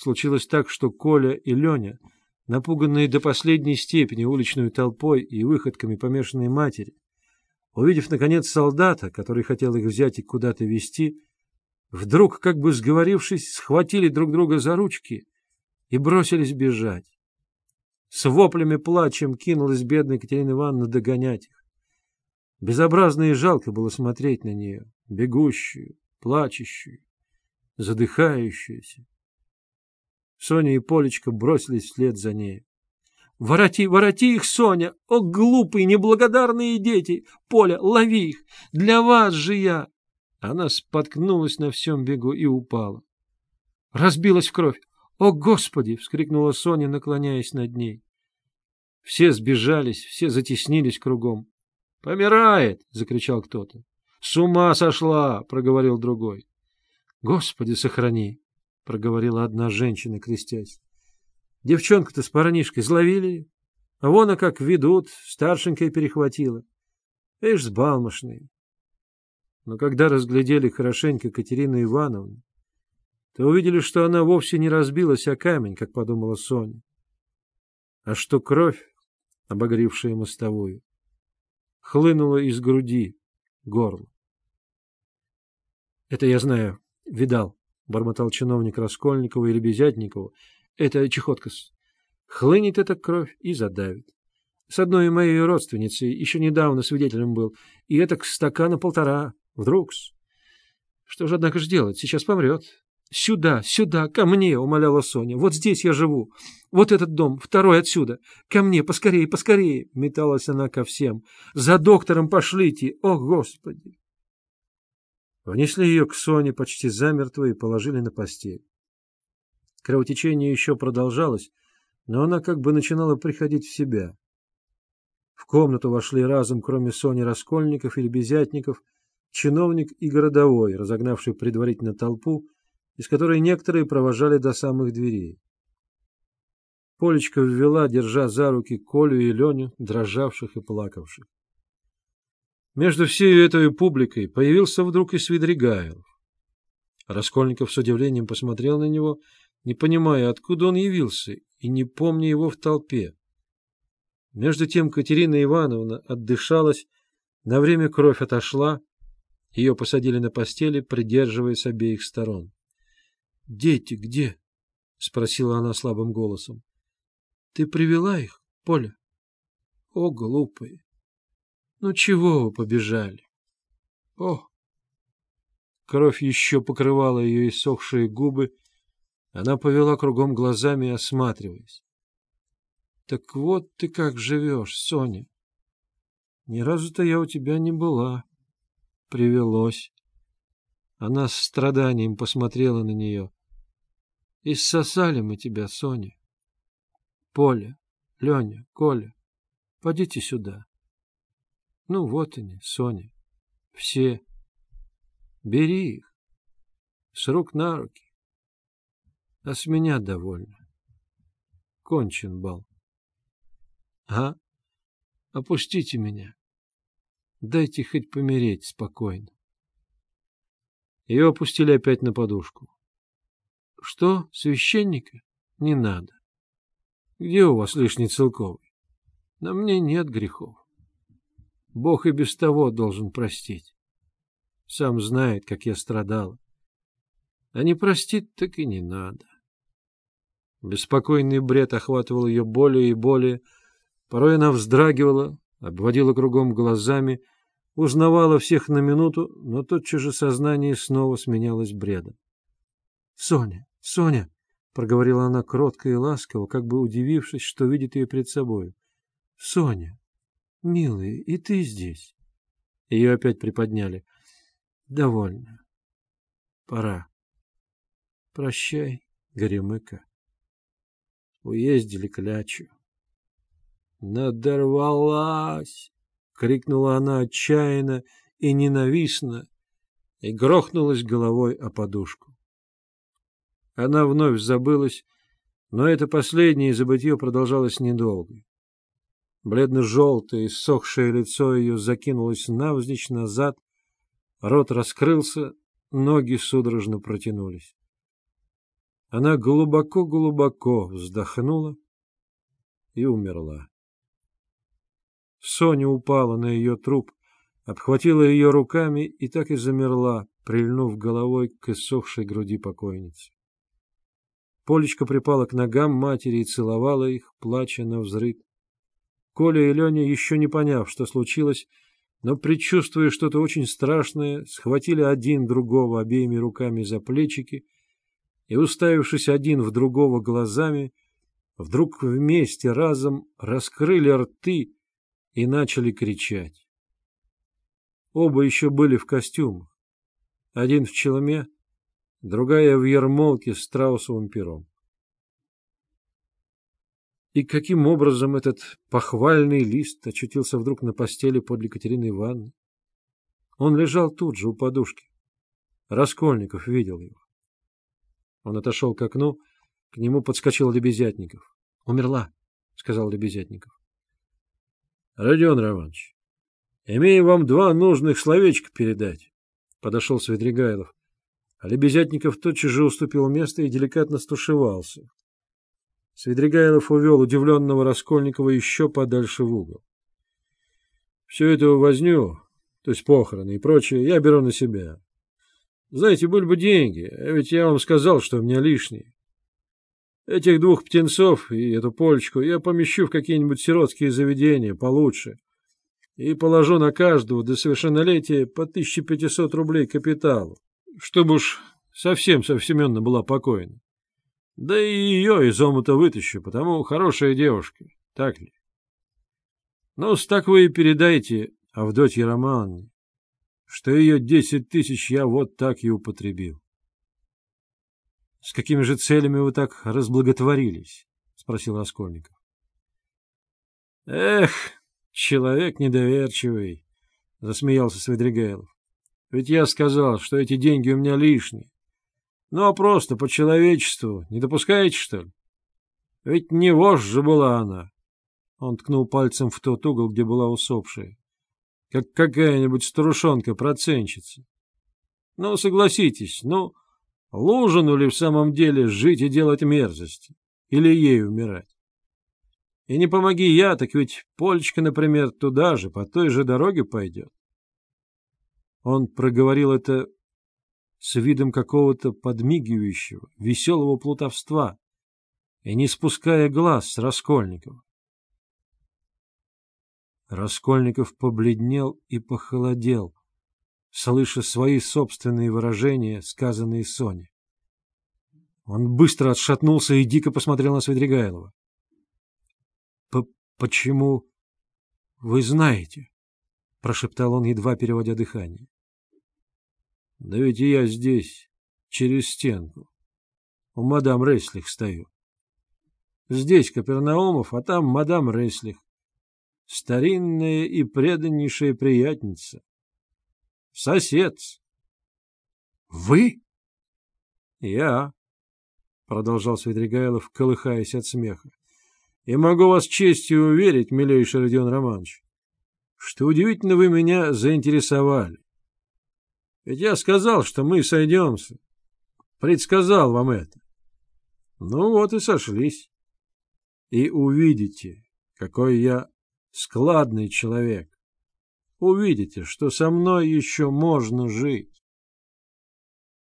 Случилось так, что Коля и Леня, напуганные до последней степени уличной толпой и выходками помешанной матери, увидев, наконец, солдата, который хотел их взять и куда-то везти, вдруг, как бы сговорившись, схватили друг друга за ручки и бросились бежать. С воплями плачем кинулась бедная Екатерина Ивановна догонять их. Безобразно и жалко было смотреть на нее, бегущую, плачущую, задыхающуюся. Соня и Полечка бросились вслед за ней. — Вороти, вороти их, Соня! О, глупые, неблагодарные дети! Поля, лови их! Для вас же я! Она споткнулась на всем бегу и упала. Разбилась в кровь. «О, Господи!» — вскрикнула Соня, наклоняясь над ней. Все сбежались, все затеснились кругом. «Помирает!» — закричал кто-то. «С ума сошла!» — проговорил другой. «Господи, сохрани!» — проговорила одна женщина, крестясь. «Девчонка-то с парнишкой зловили, а вон, а как ведут, старшенькая перехватила. Эш, сбалмошные!» Но когда разглядели хорошенько Катерину Ивановну, то увидели, что она вовсе не разбилась о камень, как подумала Соня, а что кровь, обогревшая мостовую, хлынула из груди, горла. — Это я знаю, видал, — бормотал чиновник Раскольникова или Безятникова. — Это чехоткас. Хлынет эта кровь и задавит. С одной моей родственницей еще недавно свидетелем был, и это к стакана полтора, вдруг-с. Что же, однако, ж делать? Сейчас помрет. «Сюда, сюда, ко мне!» — умоляла Соня. «Вот здесь я живу. Вот этот дом, второй отсюда. Ко мне, поскорее, поскорее!» — металась она ко всем. «За доктором пошлите! О, Господи!» Внесли ее к Соне почти замертво и положили на постель. Кровотечение еще продолжалось, но она как бы начинала приходить в себя. В комнату вошли разом, кроме Сони Раскольников или Безятников, чиновник и городовой, разогнавший предварительно толпу, из которой некоторые провожали до самых дверей. Полечка ввела, держа за руки Колю и Леню, дрожавших и плакавших. Между всей этой публикой появился вдруг и Свидригайлов. Раскольников с удивлением посмотрел на него, не понимая, откуда он явился, и не помня его в толпе. Между тем Катерина Ивановна отдышалась, на время кровь отошла, ее посадили на постели, придерживая с обеих сторон. — Дети где? — спросила она слабым голосом. — Ты привела их, Поля? — О, глупые! Ну чего вы побежали? О! Кровь еще покрывала ее иссохшие губы. Она повела кругом глазами, осматриваясь. — Так вот ты как живешь, Соня. Ни разу-то я у тебя не была. Привелось. Она с страданием посмотрела на нее. Иссосали мы тебя, Соня. Поля, Леня, Коля, подите сюда. Ну, вот они, Соня. Все. Бери их. С рук на руки. А с меня довольно. Кончен бал. А? Опустите меня. Дайте хоть помереть спокойно. Ее опустили опять на подушку. Что, священника? Не надо. Где у вас лишний целковый? На мне нет грехов. Бог и без того должен простить. Сам знает, как я страдала. А не простит, так и не надо. Беспокойный бред охватывал ее более и более. Порой она вздрагивала, обводила кругом глазами, узнавала всех на минуту, но тотчас же сознание снова сменялось бредом. — Соня, Соня, — проговорила она кротко и ласково, как бы удивившись, что видит ее перед собой. — Соня, милая, и ты здесь. Ее опять приподняли. — Довольно. Пора. Прощай, Горемыка. Уездили клячу. Надорвалась! — крикнула она отчаянно и ненавистно и грохнулась головой о подушку. Она вновь забылась, но это последнее забытье продолжалось недолго. Бледно-желтое, иссохшее лицо ее закинулось навзничь назад, рот раскрылся, ноги судорожно протянулись. Она глубоко-глубоко вздохнула и умерла. Соня упала на ее труп, обхватила ее руками и так и замерла, прильнув головой к иссохшей груди покойницы. Полечка припала к ногам матери и целовала их, плача на взрыд. Коля и Леня, еще не поняв, что случилось, но, предчувствуя что-то очень страшное, схватили один другого обеими руками за плечики и, уставившись один в другого глазами, вдруг вместе разом раскрыли рты и начали кричать. Оба еще были в костюмах. Один в челме, другая в ермолке с страусовым пером. И каким образом этот похвальный лист очутился вдруг на постели подле Катерины Ивановны? Он лежал тут же у подушки. Раскольников видел его. Он отошел к окну, к нему подскочил Лебезятников. — Умерла, — сказал Лебезятников. — Родион Романович, имею вам два нужных словечка передать, — подошел Свидригайлов. А Лебезятников тотчас же уступил место и деликатно стушевался. Свидригайлов увел удивленного Раскольникова еще подальше в угол. — Всю эту возню, то есть похороны и прочее, я беру на себя. Знаете, были бы деньги, а ведь я вам сказал, что у меня лишние. Этих двух птенцов и эту полечку я помещу в какие-нибудь сиротские заведения получше и положу на каждого до совершеннолетия по 1500 рублей капиталу, чтобы уж совсем-совсем Семеновна была покойна. Да и ее из омута вытащу, потому хорошая девушка, так ли? Ну, так вы и передайте Авдотье Романовне, что ее десять тысяч я вот так и употребил. — С какими же целями вы так разблаготворились? — спросил Раскольников. — Эх, человек недоверчивый, — засмеялся Свидригайлов. — Ведь я сказал, что эти деньги у меня лишние. Ну, а просто по человечеству. Не допускаете, что ли? Ведь не вождь же была она. Он ткнул пальцем в тот угол, где была усопшая. Как какая-нибудь старушонка-проценщица. Ну, согласитесь, ну, Лужину ли в самом деле жить и делать мерзости? Или ей умирать? И не помоги я, так ведь Полечка, например, туда же, по той же дороге пойдет. Он проговорил это с видом какого-то подмигивающего, веселого плутовства и не спуская глаз с Раскольникова. Раскольников побледнел и похолодел, слыша свои собственные выражения, сказанные Соне. Он быстро отшатнулся и дико посмотрел на Свидригайлова. — Почему вы знаете? — прошептал он, едва переводя дыхание. Да ведь и я здесь, через стенку. У мадам Рейслих стою. Здесь Капернаумов, а там мадам Рейслих. Старинная и преданнейшая приятница. Сосед. Вы? Я, продолжал Свидригайлов, колыхаясь от смеха. И могу вас честью уверить, милейший Родион Романович, что удивительно вы меня заинтересовали. Ведь я сказал, что мы сойдемся. Предсказал вам это. Ну вот и сошлись. И увидите, какой я складный человек. Увидите, что со мной еще можно жить.